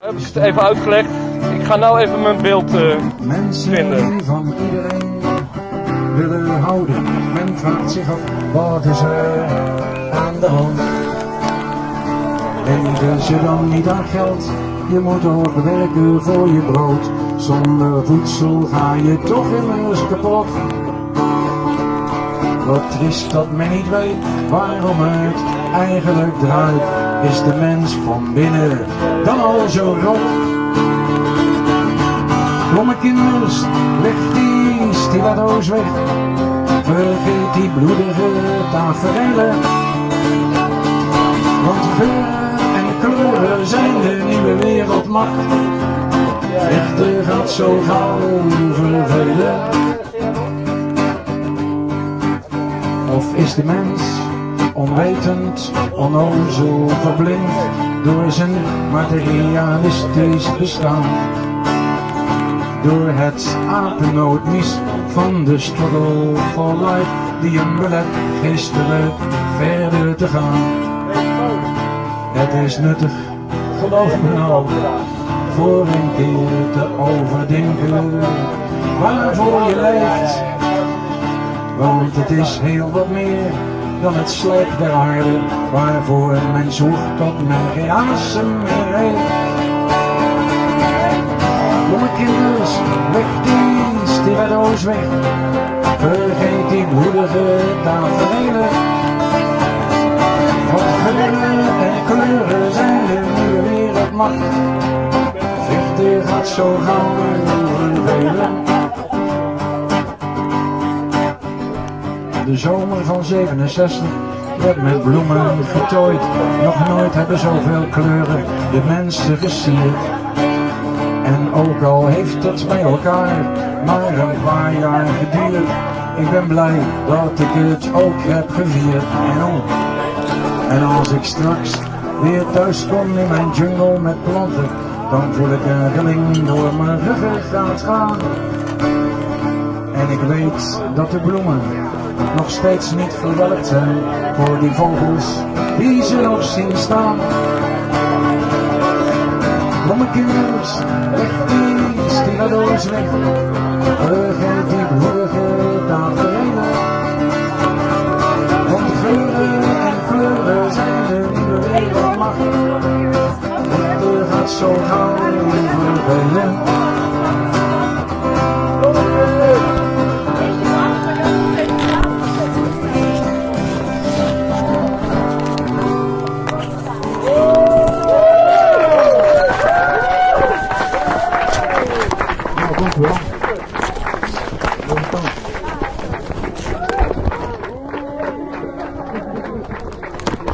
Hebben ze het even uitgelegd. Ik ga nou even mijn beeld uh, Mensen vinden. van iedereen willen houden. Men vraagt zich af, wat is er aan de hand? Denken ze dan niet aan geld? Je moet ook werken voor je brood. Zonder voedsel ga je toch immers kapot. Wat triest dat men niet weet waarom het eigenlijk draait. Is de mens van binnen dan al zo rot? Domme kinders, leg die stiletto's weg. Vergeet die bloedige tafereelen. Want geuren en kleuren zijn de nieuwe wereldmacht. Vechten gaat zo gauw vervelen. Of is de mens onwetend, onnozel, verblind door zijn materialistisch bestaan? Door het apennoodmis van de struggle for life die hem belet gisteren verder te gaan. Het is nuttig, geloof me nou, voor een keer te overdenken waarvoor je leeft. Want het is heel wat meer dan het slijk der aarde waarvoor een mens hoeft tot men geen asem meer heeft. Domme kinders, leg die stiletto's weg. Vergeet die bloedige tafereelen. Want geuren en kleuren zijn de nieuwe wereldmacht. Vechten gaat zo gauw vervelen. De zomer van 67 werd met bloemen getooid. Nog nooit hebben zoveel kleuren de mensen gesierd. En ook al heeft het bij elkaar maar een paar jaar geduurd, ik ben blij dat ik het ook heb gevierd. En, en als ik straks weer thuis kom in mijn jungle met planten, dan voel ik een rilling door mijn ruggengraat gaan. En ik weet dat de bloemen nog steeds niet verwelkt zijn voor die vogels die ze nog zien staan. Domme kinders, leg die stiletto's weg. Vergeet die bloedige tafereelen. Want geuren en kleuren zijn de nieuwe wereldmacht. Het gaat zo gauw.